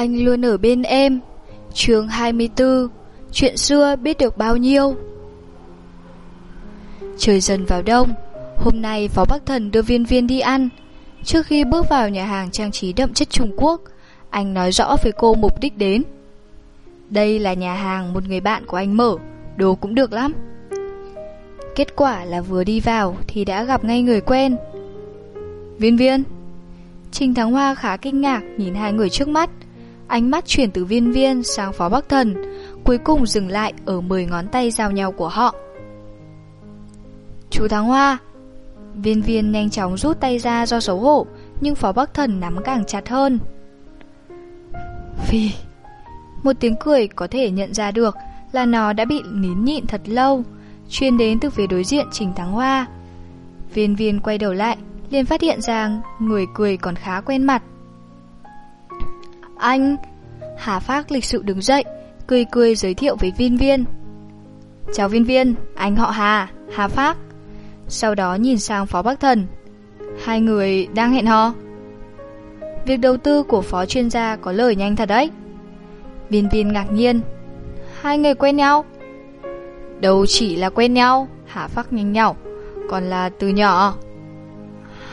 Anh luôn ở bên em. Chương 24 Chuyện xưa biết được bao nhiêu? Trời dần vào đông, Hôm nay Phó Bắc Thần đưa viên viên đi ăn. Trước khi bước vào nhà hàng trang trí đậm chất Trung Quốc, Anh nói rõ với cô mục đích đến. Đây là nhà hàng một người bạn của anh mở, Đồ cũng được lắm. Kết quả là vừa đi vào Thì đã gặp ngay người quen. Viên viên, Trình Thắng Hoa khá kinh ngạc Nhìn hai người trước mắt. Ánh mắt chuyển từ viên viên sang phó bắc thần, Cuối cùng dừng lại ở 10 ngón tay giao nhau của họ. Chú Thắng Hoa, Viên viên nhanh chóng rút tay ra do xấu hổ, Nhưng phó bắc thần nắm càng chặt hơn. Phi Một tiếng cười có thể nhận ra được Là nó đã bị nín nhịn thật lâu, Chuyên đến từ phía đối diện Trình Thắng Hoa. Viên viên quay đầu lại, liền phát hiện ra người cười còn khá quen mặt. Anh... Hà Phác lịch sự đứng dậy, cười cười giới thiệu với viên viên. Chào viên viên, anh họ Hà, Hà Phác. Sau đó nhìn sang Phó Bắc Thần. Hai người đang hẹn hò. Việc đầu tư của phó chuyên gia có lời nhanh thật đấy. Viên viên ngạc nhiên. Hai người quen nhau? Đâu chỉ là quen nhau, Hà Phác nhanh nhỏ, còn là từ nhỏ.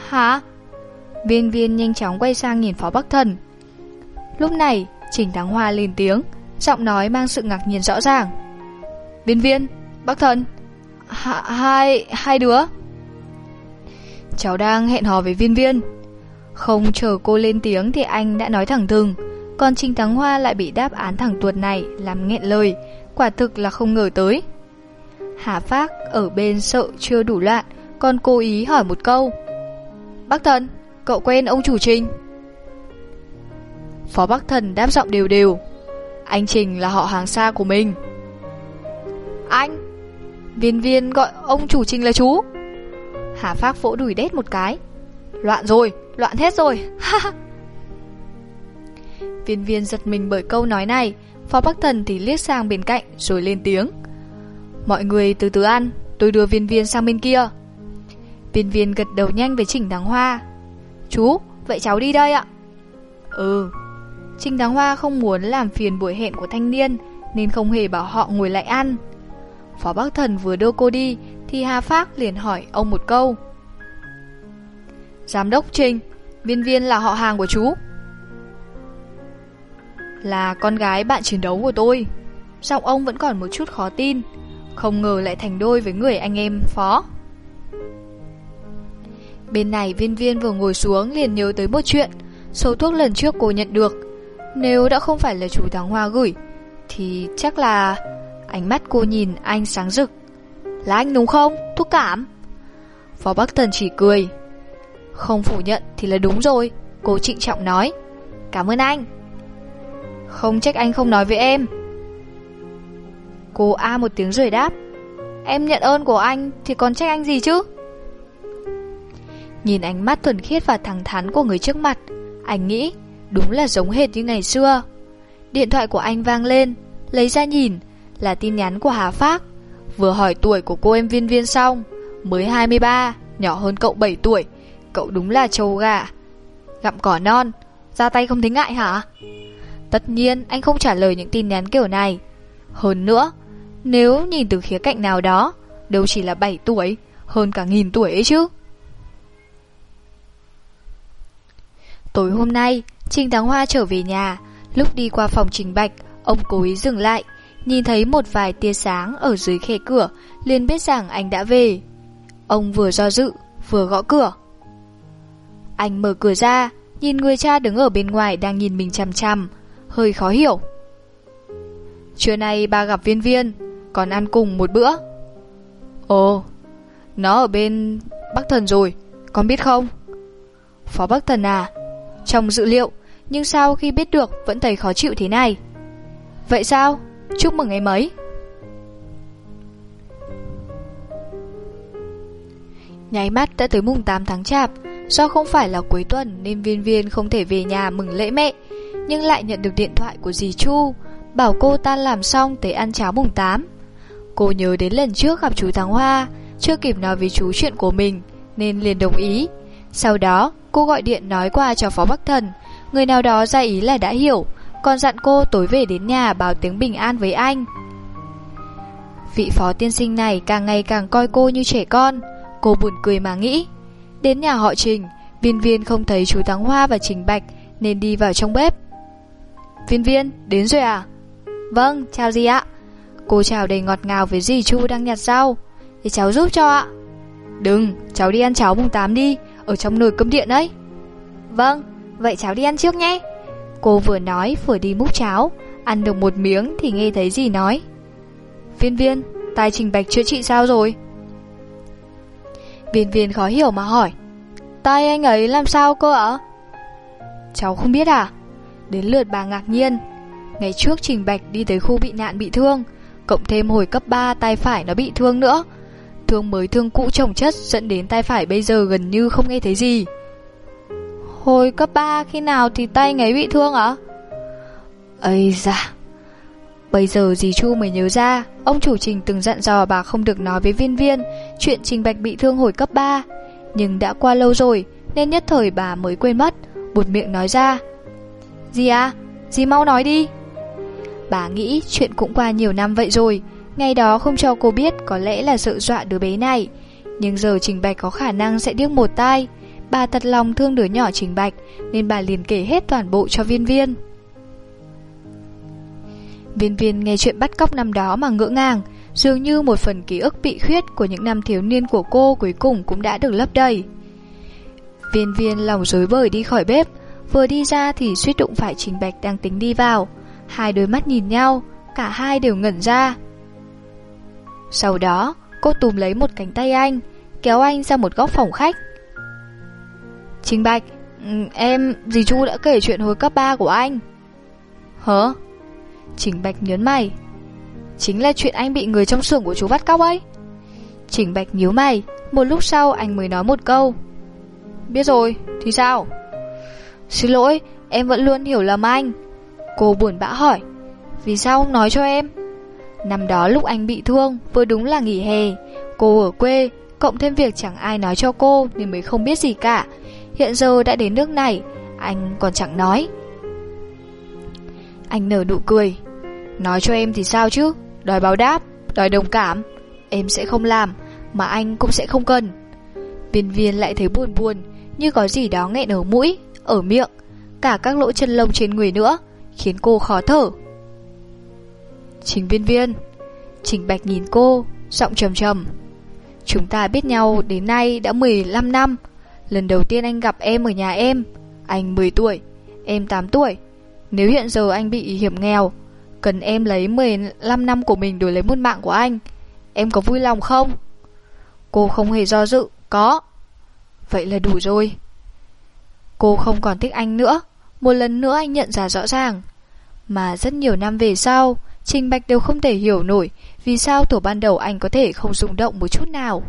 Hả? Viên viên nhanh chóng quay sang nhìn Phó Bắc Thần. Lúc này, Trình Thắng Hoa lên tiếng, giọng nói mang sự ngạc nhiên rõ ràng. Viên viên, bác thần, hai, hai đứa. Cháu đang hẹn hò với viên viên. Không chờ cô lên tiếng thì anh đã nói thẳng thừng, còn Trình Thắng Hoa lại bị đáp án thẳng tuột này làm nghẹn lời, quả thực là không ngờ tới. Hà Phác ở bên sợ chưa đủ loạn, còn cố ý hỏi một câu. Bác thần, cậu quen ông chủ Trình? Phó Bắc Thần đáp giọng đều đều. Anh Trình là họ hàng xa của mình. Anh Viên viên gọi ông chủ Trình là chú. Hà Phác vỗ đùi đét một cái. Loạn rồi, loạn hết rồi. Viên viên giật mình bởi câu nói này. Phó Bắc Thần thì liếc sang bên cạnh Rồi lên tiếng. Mọi người từ từ ăn Tôi đưa viên viên sang bên kia. Viên viên gật đầu nhanh về chỉnh Thắng Hoa. Chú, vậy cháu đi đây ạ. Ừ Trình Đáng Hoa không muốn làm phiền buổi hẹn của thanh niên, Nên không hề bảo họ ngồi lại ăn. Phó Bắc Thần vừa đưa cô đi, Thì Hà Phác liền hỏi ông một câu. Giám đốc Trình Viên viên là họ hàng của chú. Là con gái bạn chiến đấu của tôi. Giọng ông vẫn còn một chút khó tin. Không ngờ lại thành đôi với người anh em Phó. Bên này viên viên vừa ngồi xuống liền nhớ tới một chuyện. Số thuốc lần trước cô nhận được nếu đã không phải là chú Thắng Hoa gửi, Thì chắc là Ánh mắt cô nhìn anh sáng rực. Là anh đúng không? Thuốc cảm. Phó Bắc Thần chỉ cười. Không phủ nhận thì là đúng rồi, Cô trịnh trọng nói. Cảm ơn anh. Không trách anh không nói với em. Cô A một tiếng rồi đáp. Em nhận ơn của anh Thì còn trách anh gì chứ? Nhìn ánh mắt thuần khiết và thẳng thắn của người trước mặt, Anh nghĩ Đúng là giống hệt như ngày xưa. Điện thoại của anh vang lên, Lấy ra nhìn, Là tin nhắn của Hà Phác. Vừa hỏi tuổi của cô em viên viên xong, Mới 23 Nhỏ hơn cậu 7 tuổi, Cậu đúng là trâu gà. Gặm cỏ non, Ra tay không thấy ngại hả? Tất nhiên, anh không trả lời những tin nhắn kiểu này. Hơn nữa, Nếu nhìn từ khía cạnh nào đó, Đâu chỉ là 7 tuổi, Hơn cả nghìn tuổi ấy chứ. Tối hôm nay Trình Thắng Hoa trở về nhà, lúc đi qua phòng Trình Bạch, ông cố ý dừng lại, nhìn thấy một vài tia sáng ở dưới khe cửa, liền biết rằng anh đã về. Ông vừa do dự, vừa gõ cửa. Anh mở cửa ra, nhìn người cha đứng ở bên ngoài đang nhìn mình chằm chằm, hơi khó hiểu. Trưa nay ba gặp viên viên, còn ăn cùng một bữa. Ồ, nó ở bên Bắc Thần rồi, con biết không? Phó Bắc Thần à, trong dự liệu, nhưng sau khi biết được vẫn thấy khó chịu thế này. Vậy sao? Chúc mừng ngày mấy? Nháy mắt đã tới mùng 8 tháng chạp, do không phải là cuối tuần nên viên viên không thể về nhà mừng lễ mẹ, nhưng lại nhận được điện thoại của dì Chu, bảo cô ta làm xong tới ăn cháo mùng 8. Cô nhớ đến lần trước gặp chú Thắng Hoa, chưa kịp nói với chú chuyện của mình, nên liền đồng ý. Sau đó, cô gọi điện nói qua cho Phó Bắc Thần, người nào đó ra ý là đã hiểu, Còn dặn cô tối về đến nhà báo tiếng bình an với anh. Vị phó tiên sinh này càng ngày càng coi cô như trẻ con. Cô buồn cười mà nghĩ. Đến nhà họ Trình Viên viên không thấy chú Thắng Hoa và Trình Bạch Nên đi vào trong bếp. Viên viên, đến rồi à? Vâng, chào gì ạ. Cô chào đầy ngọt ngào với dì Chu đang nhặt rau. Để cháu giúp cho ạ. Đừng, cháu đi ăn cháo mùng 8 đi. Ở trong nồi cơm điện ấy Vâng, vậy cháu đi ăn trước nhé Cô vừa nói vừa đi múc cháo Ăn được một miếng thì nghe thấy gì nói Viên viên, tai Trình Bạch chữa trị sao rồi? Viên viên khó hiểu mà hỏi Tai anh ấy làm sao cơ ạ? Cháu không biết à? Đến lượt bà ngạc nhiên Ngày trước Trình Bạch đi tới khu bị nạn bị thương Cộng thêm hồi cấp 3 tay phải nó bị thương nữa Thương mới thương cũ chồng chất Dẫn đến tay phải bây giờ gần như không nghe thấy gì. Hồi cấp 3 khi nào thì tay anh ấy bị thương ạ? Ây da Bây giờ dì Chu mới nhớ ra Ông chủ trình từng dặn dò bà không được nói với viên viên Chuyện Trình Bạch bị thương hồi cấp 3 Nhưng đã qua lâu rồi Nên nhất thời bà mới quên mất buột miệng nói ra. Dì à, dì mau nói đi. Bà nghĩ chuyện cũng qua nhiều năm vậy rồi Ngày đó không cho cô biết Có lẽ là sợ dọa đứa bé này. Nhưng giờ Trình Bạch có khả năng sẽ điếc một tai. Bà thật lòng thương đứa nhỏ Trình Bạch, Nên bà liền kể hết toàn bộ cho viên viên. Viên viên nghe chuyện bắt cóc năm đó mà ngỡ ngàng, Dường như một phần ký ức bị khuyết Của những năm thiếu niên của cô Cuối cùng cũng đã được lấp đầy. Viên viên lòng rối bời đi khỏi bếp, Vừa đi ra thì suýt đụng phải Trình Bạch đang tính đi vào. Hai đôi mắt nhìn nhau, Cả hai đều ngẩn ra. Sau đó cô túm lấy một cánh tay anh Kéo anh ra một góc phòng khách. Trình Bạch Em, dì Chu đã kể chuyện hồi cấp 3 của anh. Hả? Trình Bạch nhớn mày. Chính là chuyện anh bị người trong xưởng của chú bắt cóc ấy. Trình Bạch nhíu mày Một lúc sau anh mới nói một câu. Biết rồi, thì sao? Xin lỗi, em vẫn luôn hiểu lầm anh. Cô buồn bã hỏi. Vì sao? Không nói cho em? Năm đó lúc anh bị thương Vừa đúng là nghỉ hè. Cô ở quê Cộng thêm việc chẳng ai nói cho cô Nên mới không biết gì cả. Hiện giờ đã đến nước này Anh còn chẳng nói. Anh nở nụ cười. Nói cho em thì sao chứ? Đòi báo đáp, đòi đồng cảm. Em sẽ không làm Mà anh cũng sẽ không cần. Viên viên lại thấy buồn buồn Như có gì đó nghẹn ở mũi, ở miệng. Cả các lỗ chân lông trên người nữa Khiến cô khó thở. Trình viên viên. Trình Bạch nhìn cô, Giọng trầm trầm. Chúng ta biết nhau đến nay đã 15 năm. Lần đầu tiên anh gặp em ở nhà em. Anh 10 tuổi, Em 8 tuổi. Nếu hiện giờ anh bị hiểm nghèo, Cần em lấy 15 năm của mình đổi lấy một mạng của anh. Em có vui lòng không? Cô không hề do dự, Có. Vậy là đủ rồi. Cô không còn thích anh nữa. Một lần nữa anh nhận ra rõ ràng. Mà rất nhiều năm về sau Trình Bạch đều không thể hiểu nổi Vì sao tổ ban đầu anh có thể không rung động một chút nào.